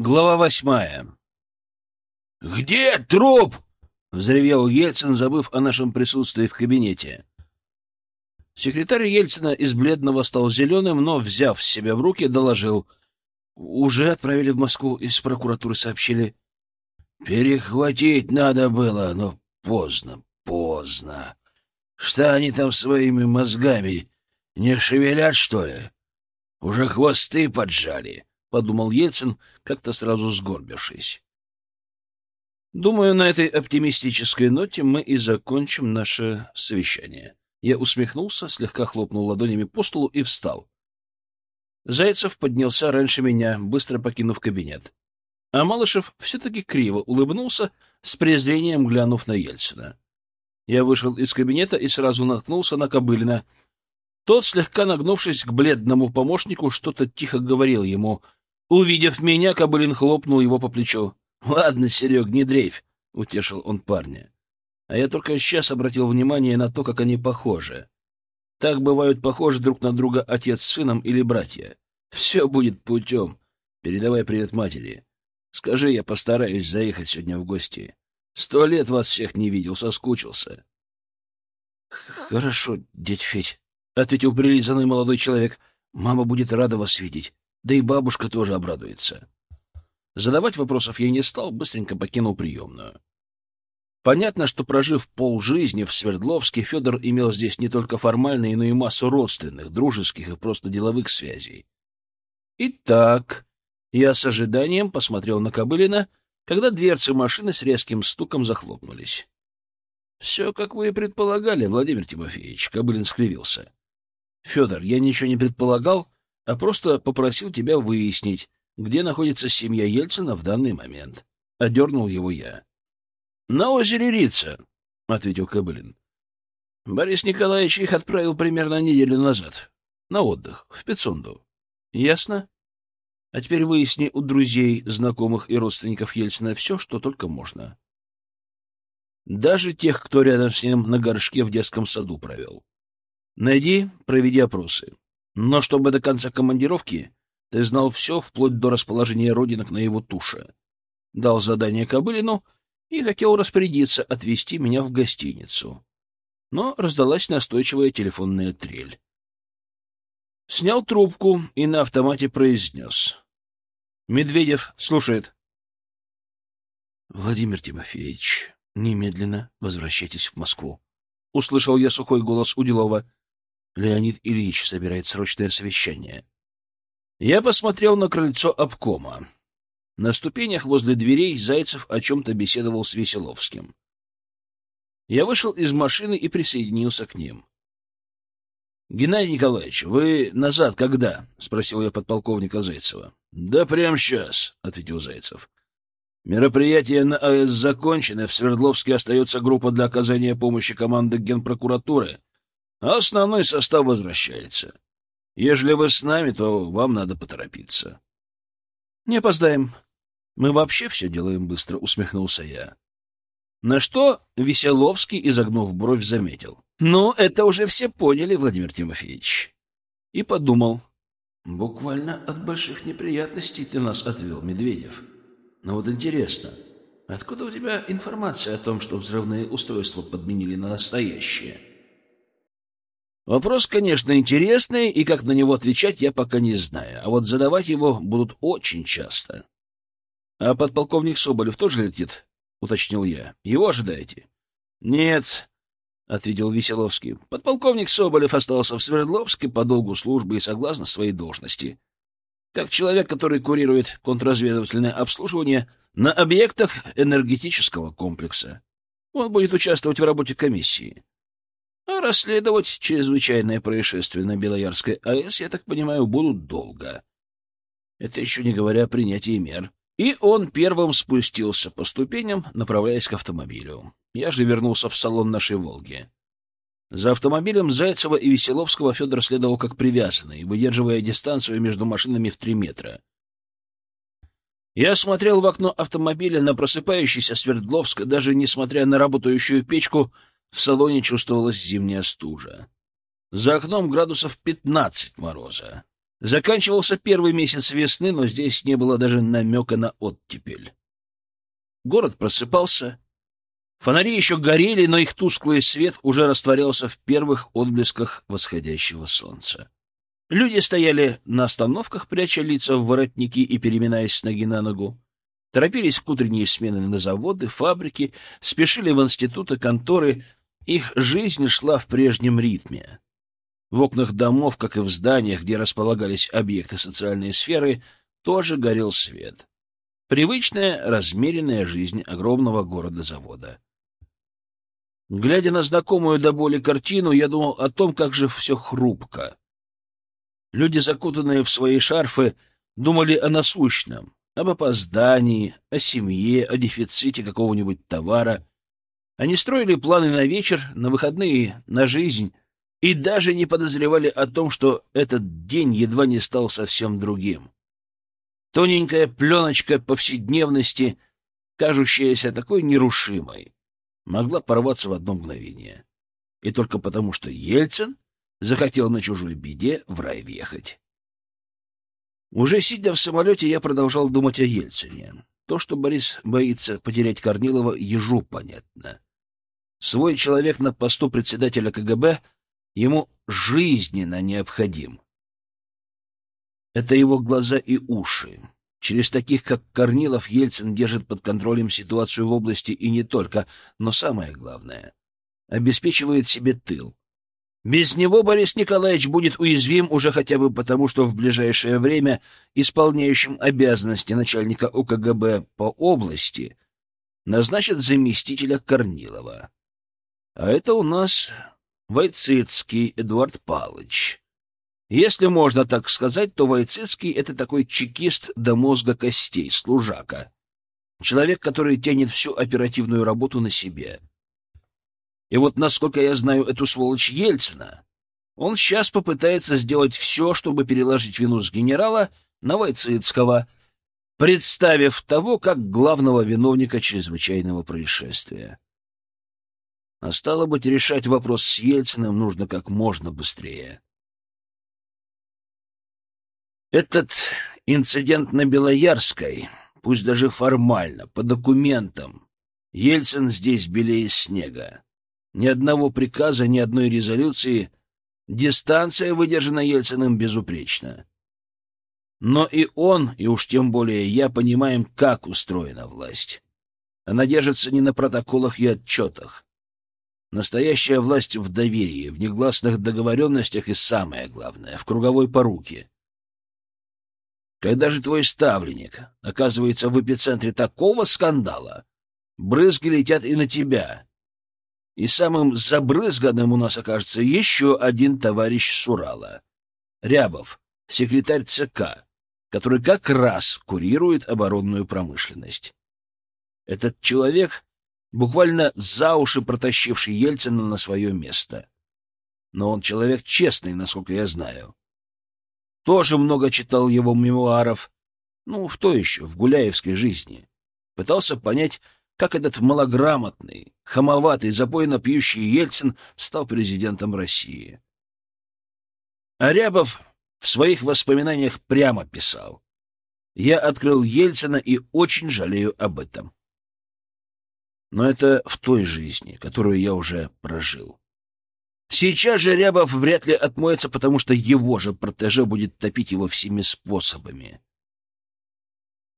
Глава восьмая. «Где труп?» — взревел Ельцин, забыв о нашем присутствии в кабинете. Секретарь Ельцина из бледного стал зеленым, но, взяв себя в руки, доложил. «Уже отправили в Москву, из прокуратуры сообщили». «Перехватить надо было, но поздно, поздно. Что они там своими мозгами не шевелят, что ли? Уже хвосты поджали». — подумал Ельцин, как-то сразу сгорбившись. Думаю, на этой оптимистической ноте мы и закончим наше совещание. Я усмехнулся, слегка хлопнул ладонями по столу и встал. Зайцев поднялся раньше меня, быстро покинув кабинет. А Малышев все-таки криво улыбнулся, с презрением глянув на Ельцина. Я вышел из кабинета и сразу наткнулся на Кобылина. Тот, слегка нагнувшись к бледному помощнику, что-то тихо говорил ему — Увидев меня, Кобылин хлопнул его по плечу. — Ладно, Серег, не дрейфь, — утешил он парня. А я только сейчас обратил внимание на то, как они похожи. Так бывают похожи друг на друга отец с сыном или братья. Все будет путем. Передавай привет матери. Скажи, я постараюсь заехать сегодня в гости. Сто лет вас всех не видел, соскучился. — Хорошо, дядь Федь, — ответил прилизанный молодой человек. — Мама будет рада вас видеть. Да и бабушка тоже обрадуется. Задавать вопросов я не стал, быстренько покинул приемную. Понятно, что, прожив полжизни в Свердловске, Федор имел здесь не только формальные, но и массу родственных, дружеских и просто деловых связей. Итак, я с ожиданием посмотрел на Кобылина, когда дверцы машины с резким стуком захлопнулись. — Все, как вы и предполагали, Владимир Тимофеевич, — Кобылин скривился. — Федор, я ничего не предполагал, а просто попросил тебя выяснить, где находится семья Ельцина в данный момент. Одернул его я. — На озере Рица, — ответил Кобылин. Борис Николаевич их отправил примерно неделю назад. На отдых, в Пецунду. Ясно? А теперь выясни у друзей, знакомых и родственников Ельцина все, что только можно. Даже тех, кто рядом с ним на горшке в детском саду провел. Найди, проведи опросы. Но чтобы до конца командировки ты знал все, вплоть до расположения родинок на его туше. Дал задание Кобылину и хотел распорядиться отвезти меня в гостиницу. Но раздалась настойчивая телефонная трель. Снял трубку и на автомате произнес. «Медведев слушает». «Владимир Тимофеевич, немедленно возвращайтесь в Москву», — услышал я сухой голос Уделова. Леонид Ильич собирает срочное совещание. Я посмотрел на крыльцо обкома. На ступенях возле дверей Зайцев о чем-то беседовал с Веселовским. Я вышел из машины и присоединился к ним. — Геннадий Николаевич, вы назад когда? — спросил я подполковника Зайцева. — Да прямо сейчас, — ответил Зайцев. — Мероприятие на АЭС закончено, в Свердловске остается группа для оказания помощи команды Генпрокуратуры основной состав возвращается. Ежели вы с нами, то вам надо поторопиться. — Не опоздаем. Мы вообще все делаем быстро, — усмехнулся я. На что Веселовский, изогнув бровь, заметил. — Ну, это уже все поняли, Владимир Тимофеевич. И подумал. — Буквально от больших неприятностей ты нас отвел, Медведев. Но вот интересно, откуда у тебя информация о том, что взрывные устройства подменили на настоящие? — Вопрос, конечно, интересный, и как на него отвечать, я пока не знаю. А вот задавать его будут очень часто. — А подполковник Соболев тоже летит? — уточнил я. — Его ожидаете? — Нет, — ответил Веселовский. — Подполковник Соболев остался в Свердловске по долгу службы и согласно своей должности. Как человек, который курирует контрразведывательное обслуживание на объектах энергетического комплекса. Он будет участвовать в работе комиссии. Расследовать чрезвычайное происшествие на Белоярской АЭС, я так понимаю, будут долго. Это еще не говоря о принятии мер. И он первым спустился по ступеням, направляясь к автомобилю. Я же вернулся в салон нашей «Волги». За автомобилем Зайцева и Веселовского Федор следовал как привязанный, выдерживая дистанцию между машинами в три метра. Я смотрел в окно автомобиля на просыпающийся Свердловск, даже несмотря на работающую печку — в салоне чувствовалась зимняя стужа. За окном градусов пятнадцать мороза. Заканчивался первый месяц весны, но здесь не было даже намека на оттепель. Город просыпался. Фонари еще горели, но их тусклый свет уже растворялся в первых отблесках восходящего солнца. Люди стояли на остановках, пряча лица в воротники и переминаясь с ноги на ногу. Торопились к утренней смены на заводы, фабрики, спешили в институты, конторы. Их жизнь шла в прежнем ритме. В окнах домов, как и в зданиях, где располагались объекты социальной сферы, тоже горел свет. Привычная, размеренная жизнь огромного города-завода. Глядя на знакомую до боли картину, я думал о том, как же все хрупко. Люди, закутанные в свои шарфы, думали о насущном, об опоздании, о семье, о дефиците какого-нибудь товара. Они строили планы на вечер, на выходные, на жизнь — и даже не подозревали о том, что этот день едва не стал совсем другим. Тоненькая пленочка повседневности, кажущаяся такой нерушимой, могла порваться в одно мгновение. И только потому, что Ельцин захотел на чужой беде в рай въехать. Уже сидя в самолете, я продолжал думать о Ельцине. То, что Борис боится потерять Корнилова, ежу понятно. Свой человек на посту председателя КГБ — ему жизненно необходим. Это его глаза и уши. Через таких, как Корнилов, Ельцин держит под контролем ситуацию в области и не только, но самое главное — обеспечивает себе тыл. Без него Борис Николаевич будет уязвим уже хотя бы потому, что в ближайшее время исполняющим обязанности начальника УКГБ по области назначат заместителя Корнилова. А это у нас Войцицкий Эдуард Палыч. Если можно так сказать, то Войцицкий — это такой чекист до мозга костей, служака. Человек, который тянет всю оперативную работу на себе. И вот, насколько я знаю эту сволочь Ельцина, он сейчас попытается сделать все, чтобы переложить вину с генерала на Войцицкого, представив того как главного виновника чрезвычайного происшествия. А стало быть, решать вопрос с Ельциным нужно как можно быстрее. Этот инцидент на Белоярской, пусть даже формально, по документам, Ельцин здесь белее снега. Ни одного приказа, ни одной резолюции. Дистанция выдержана Ельциным безупречно. Но и он, и уж тем более я, понимаем, как устроена власть. Она держится не на протоколах и отчетах. Настоящая власть в доверии, в негласных договоренностях и, самое главное, в круговой поруке. Когда же твой ставленник оказывается в эпицентре такого скандала, брызги летят и на тебя. И самым забрызганным у нас окажется еще один товарищ Сурала. Рябов, секретарь ЦК, который как раз курирует оборонную промышленность. Этот человек буквально за уши протащивший Ельцина на свое место. Но он человек честный, насколько я знаю. Тоже много читал его мемуаров. Ну, в то еще, в гуляевской жизни. Пытался понять, как этот малограмотный, хамоватый, запойно пьющий Ельцин стал президентом России. Арябов в своих воспоминаниях прямо писал. «Я открыл Ельцина и очень жалею об этом. Но это в той жизни, которую я уже прожил. Сейчас же Рябов вряд ли отмоется, потому что его же протеже будет топить его всеми способами.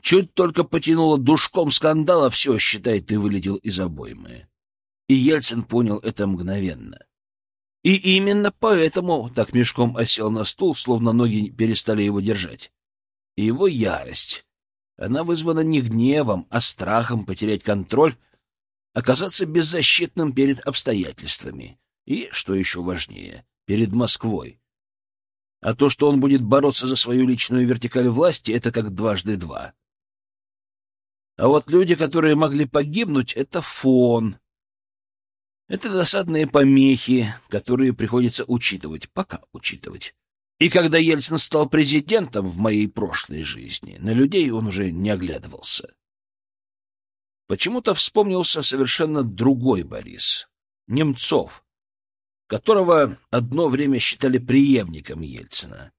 Чуть только потянуло душком скандала, все, считай, ты вылетел из обоймы. И Ельцин понял это мгновенно. И именно поэтому так мешком осел на стул, словно ноги перестали его держать. И его ярость, она вызвана не гневом, а страхом потерять контроль оказаться беззащитным перед обстоятельствами и, что еще важнее, перед Москвой. А то, что он будет бороться за свою личную вертикаль власти, это как дважды два. А вот люди, которые могли погибнуть, это фон. Это досадные помехи, которые приходится учитывать, пока учитывать. И когда Ельцин стал президентом в моей прошлой жизни, на людей он уже не оглядывался. Почему-то вспомнился совершенно другой Борис, Немцов, которого одно время считали преемником Ельцина.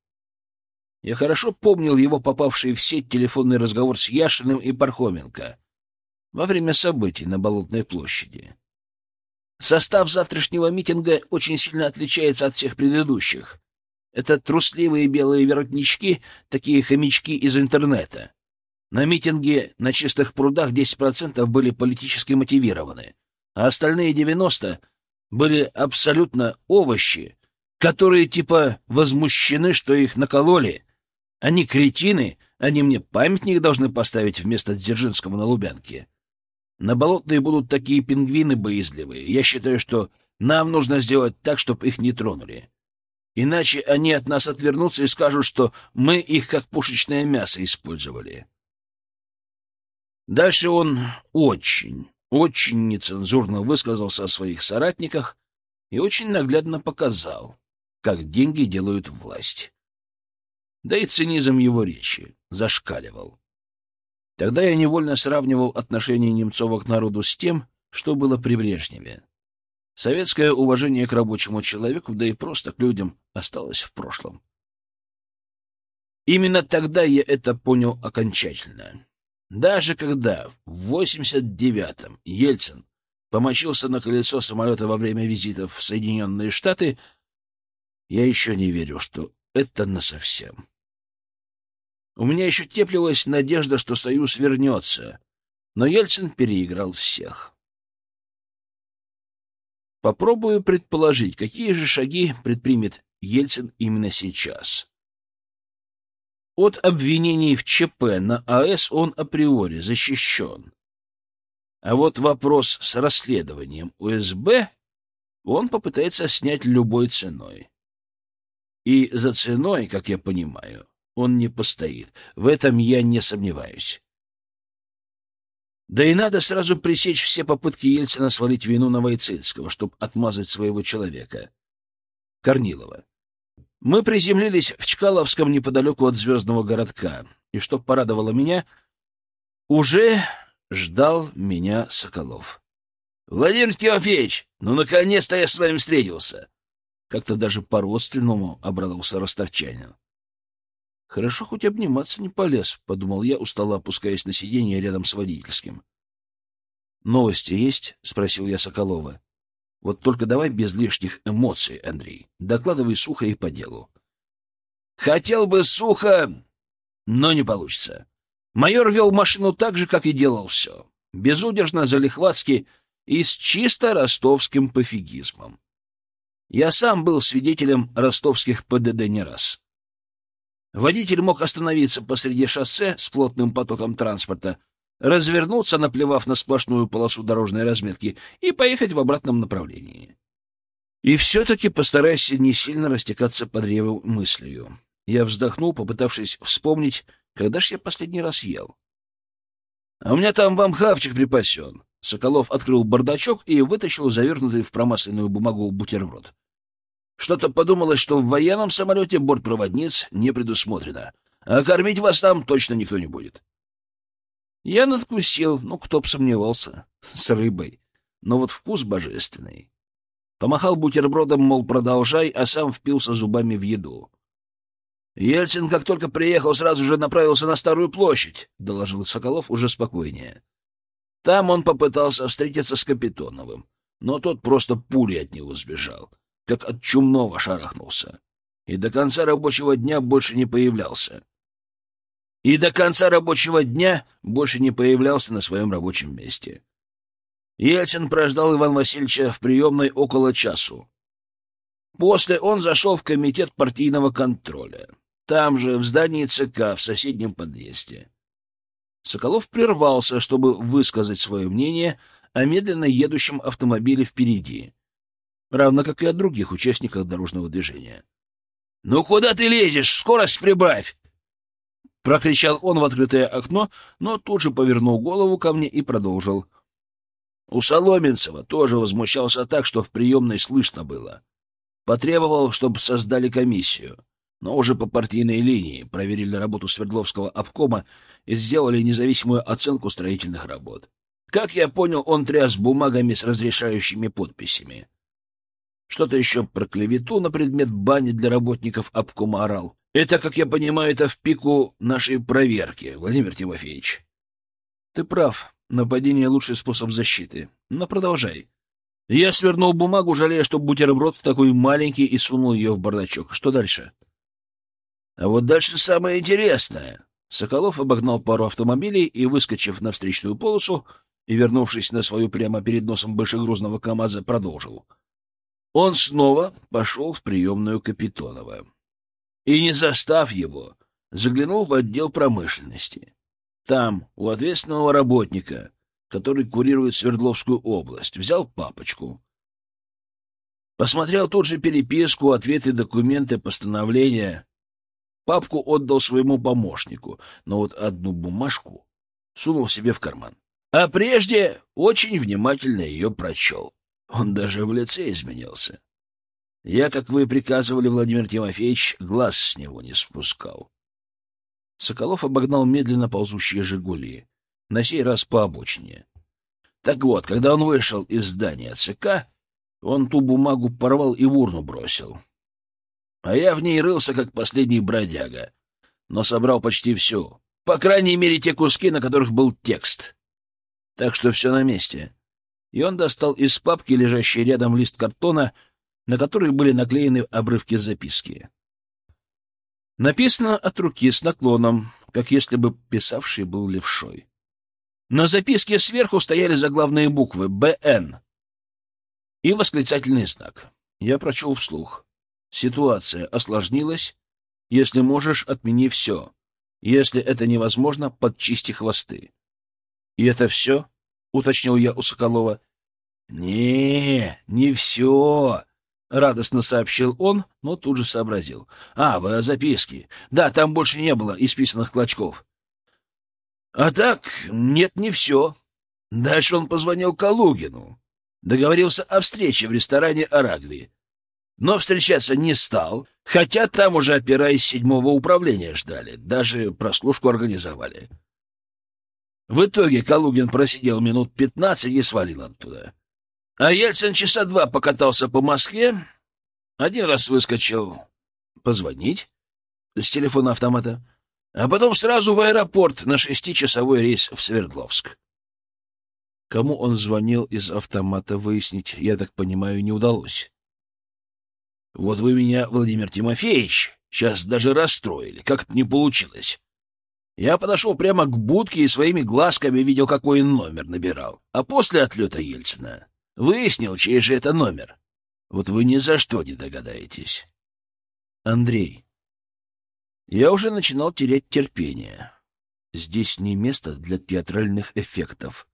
Я хорошо помнил его попавший в сеть телефонный разговор с Яшиным и Пархоменко во время событий на Болотной площади. Состав завтрашнего митинга очень сильно отличается от всех предыдущих. Это трусливые белые воротнички, такие хомячки из интернета. На митинге на чистых прудах 10% были политически мотивированы, а остальные 90% были абсолютно овощи, которые типа возмущены, что их накололи. Они кретины, они мне памятник должны поставить вместо Дзержинского на Лубянке. На болотные будут такие пингвины боязливые. Я считаю, что нам нужно сделать так, чтобы их не тронули. Иначе они от нас отвернутся и скажут, что мы их как пушечное мясо использовали. Дальше он очень, очень нецензурно высказался о своих соратниках и очень наглядно показал, как деньги делают власть. Да и цинизм его речи зашкаливал. Тогда я невольно сравнивал отношение Немцова к народу с тем, что было при Брежневе. Советское уважение к рабочему человеку, да и просто к людям, осталось в прошлом. Именно тогда я это понял окончательно. Даже когда в 89-м Ельцин помочился на колесо самолета во время визитов в Соединенные Штаты, я еще не верю, что это насовсем. У меня еще теплилась надежда, что Союз вернется, но Ельцин переиграл всех. Попробую предположить, какие же шаги предпримет Ельцин именно сейчас. От обвинений в ЧП на АЭС он априори защищен. А вот вопрос с расследованием УСБ он попытается снять любой ценой. И за ценой, как я понимаю, он не постоит. В этом я не сомневаюсь. Да и надо сразу пресечь все попытки Ельцина свалить вину на Войцинского, чтобы отмазать своего человека. Корнилова. Мы приземлились в Чкаловском неподалеку от звездного городка, и, что порадовало меня, уже ждал меня Соколов. — Владимир Тимофеевич, ну, наконец-то я с вами встретился! Как-то даже по-родственному обрадовался ростовчанин. Хорошо, хоть обниматься не полез, — подумал я, устало опускаясь на сиденье рядом с водительским. — Новости есть? — спросил я Соколова. — Вот только давай без лишних эмоций, Андрей. Докладывай сухо и по делу. — Хотел бы сухо, но не получится. Майор вел машину так же, как и делал все. Безудержно, залихватски и с чисто ростовским пофигизмом. Я сам был свидетелем ростовских ПДД не раз. Водитель мог остановиться посреди шоссе с плотным потоком транспорта, развернуться, наплевав на сплошную полосу дорожной разметки, и поехать в обратном направлении. И все-таки постарайся не сильно растекаться по древу мыслью. Я вздохнул, попытавшись вспомнить, когда ж я последний раз ел. — А у меня там вам хавчик припасен. Соколов открыл бардачок и вытащил завернутый в промасленную бумагу бутерброд. Что-то подумалось, что в военном самолете бортпроводниц не предусмотрено, а кормить вас там точно никто не будет. Я надкусил, ну, кто б сомневался, с рыбой, но вот вкус божественный. Помахал бутербродом, мол, продолжай, а сам впился зубами в еду. Ельцин, как только приехал, сразу же направился на Старую площадь, — доложил Соколов уже спокойнее. Там он попытался встретиться с Капитоновым, но тот просто пулей от него сбежал как от чумного шарахнулся. И до конца рабочего дня больше не появлялся. И до конца рабочего дня больше не появлялся на своем рабочем месте. Ельцин прождал Ивана Васильевича в приемной около часу. После он зашел в комитет партийного контроля. Там же, в здании ЦК, в соседнем подъезде. Соколов прервался, чтобы высказать свое мнение о медленно едущем автомобиле впереди равно как и от других участников дорожного движения. — Ну куда ты лезешь? Скорость прибавь! — прокричал он в открытое окно, но тут же повернул голову ко мне и продолжил. У Соломенцева тоже возмущался так, что в приемной слышно было. Потребовал, чтобы создали комиссию, но уже по партийной линии проверили работу Свердловского обкома и сделали независимую оценку строительных работ. Как я понял, он тряс бумагами с разрешающими подписями. Что-то еще про клевету на предмет бани для работников обкома орал. Это, как я понимаю, это в пику нашей проверки, Владимир Тимофеевич. Ты прав. Нападение — лучший способ защиты. Но продолжай. Я свернул бумагу, жалея, что бутерброд такой маленький, и сунул ее в бардачок. Что дальше? А вот дальше самое интересное. Соколов обогнал пару автомобилей и, выскочив на встречную полосу и вернувшись на свою прямо перед носом большегрузного КамАЗа, продолжил. Он снова пошел в приемную Капитонова и, не застав его, заглянул в отдел промышленности. Там, у ответственного работника, который курирует Свердловскую область, взял папочку. Посмотрел тут же переписку, ответы, документы, постановления. Папку отдал своему помощнику, но вот одну бумажку сунул себе в карман. А прежде очень внимательно ее прочел. Он даже в лице изменился. Я, как вы приказывали, Владимир Тимофеевич, глаз с него не спускал. Соколов обогнал медленно ползущие «Жигули», на сей раз по обочине. Так вот, когда он вышел из здания ЦК, он ту бумагу порвал и в урну бросил. А я в ней рылся, как последний бродяга, но собрал почти всю. По крайней мере, те куски, на которых был текст. Так что все на месте. И он достал из папки, лежащий рядом лист картона, на который были наклеены обрывки записки. Написано от руки с наклоном, как если бы писавший был левшой. На записке сверху стояли заглавные буквы «БН» и восклицательный знак. Я прочел вслух. Ситуация осложнилась. Если можешь, отмени все. Если это невозможно, подчисти хвосты. — И это все? — уточнил я у Соколова. — Не, не все, Радостно сообщил он, но тут же сообразил. «А, вы о записке. Да, там больше не было исписанных клочков». «А так, нет, не все. Дальше он позвонил Калугину. Договорился о встрече в ресторане «Арагви». Но встречаться не стал, хотя там уже, опираясь седьмого управления, ждали. Даже прослушку организовали. В итоге Калугин просидел минут пятнадцать и свалил оттуда. А Ельцин часа два покатался по Москве, один раз выскочил позвонить с телефона автомата, а потом сразу в аэропорт на шестичасовой рейс в Свердловск. Кому он звонил из автомата, выяснить, я так понимаю, не удалось. Вот вы меня, Владимир Тимофеевич, сейчас даже расстроили, как-то не получилось. Я подошел прямо к будке и своими глазками видел, какой номер набирал. А после отлета Ельцина Выяснил, чей же это номер. Вот вы ни за что не догадаетесь. Андрей, я уже начинал терять терпение. Здесь не место для театральных эффектов.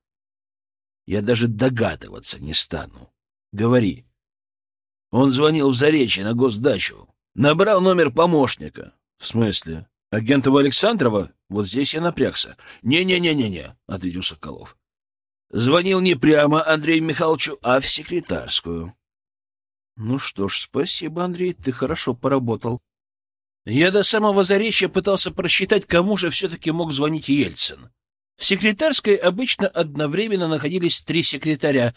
Я даже догадываться не стану. Говори. Он звонил в Заречье на госдачу. Набрал номер помощника. В смысле? Агентова Александрова? Вот здесь я напрягся. «Не-не-не-не-не», — ответил Соколов. Звонил не прямо Андрею Михайловичу, а в секретарскую. Ну что ж, спасибо, Андрей, ты хорошо поработал. Я до самого заречья пытался просчитать, кому же все-таки мог звонить Ельцин. В секретарской обычно одновременно находились три секретаря,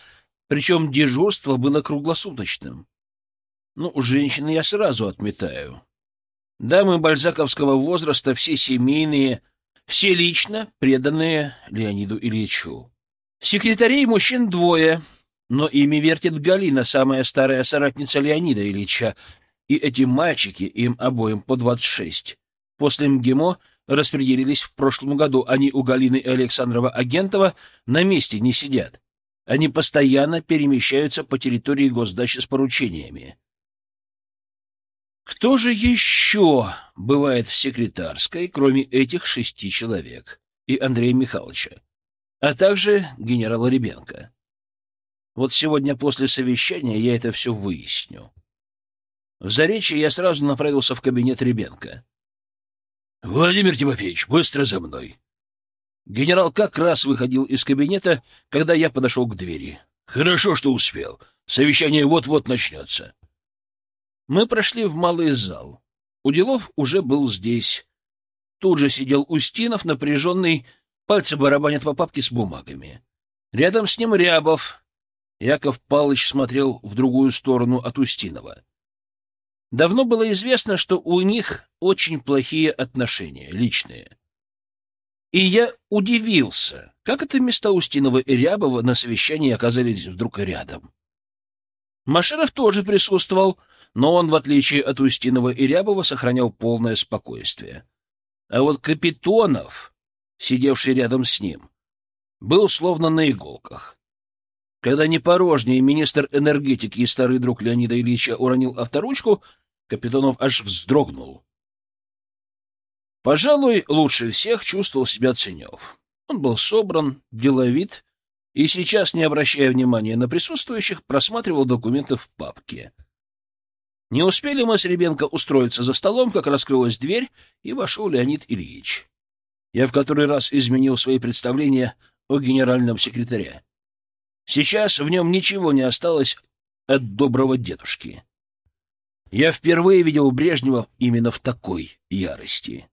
причем дежурство было круглосуточным. Ну, женщины я сразу отметаю. Дамы бальзаковского возраста, все семейные, все лично преданные Леониду Ильичу. Секретарей мужчин двое, но ими вертит Галина, самая старая соратница Леонида Ильича, и эти мальчики, им обоим по двадцать шесть. После МГИМО распределились в прошлом году. Они у Галины и Александрова Агентова на месте не сидят. Они постоянно перемещаются по территории госдачи с поручениями. Кто же еще бывает в секретарской, кроме этих шести человек и Андрея Михайловича? А также генерала Ребенко. Вот сегодня после совещания я это все выясню. В Заречье я сразу направился в кабинет Ребенко. — Владимир Тимофеевич, быстро за мной. Генерал как раз выходил из кабинета, когда я подошел к двери. — Хорошо, что успел. Совещание вот-вот начнется. Мы прошли в малый зал. Уделов уже был здесь. Тут же сидел Устинов, напряженный, Пальцы барабанят по папке с бумагами. Рядом с ним Рябов. Яков Палыч смотрел в другую сторону от Устинова. Давно было известно, что у них очень плохие отношения, личные. И я удивился, как это места Устинова и Рябова на совещании оказались вдруг рядом. Машеров тоже присутствовал, но он, в отличие от Устинова и Рябова, сохранял полное спокойствие. А вот Капитонов, сидевший рядом с ним, был словно на иголках. Когда непорожний министр энергетики и старый друг Леонида Ильича уронил авторучку, Капитонов аж вздрогнул. Пожалуй, лучше всех чувствовал себя Ценев. Он был собран, деловит и сейчас, не обращая внимания на присутствующих, просматривал документы в папке. Не успели мы с Ребенко устроиться за столом, как раскрылась дверь, и вошел Леонид Ильич. Я в который раз изменил свои представления о генеральном секретаре. Сейчас в нем ничего не осталось от доброго дедушки. Я впервые видел Брежнева именно в такой ярости.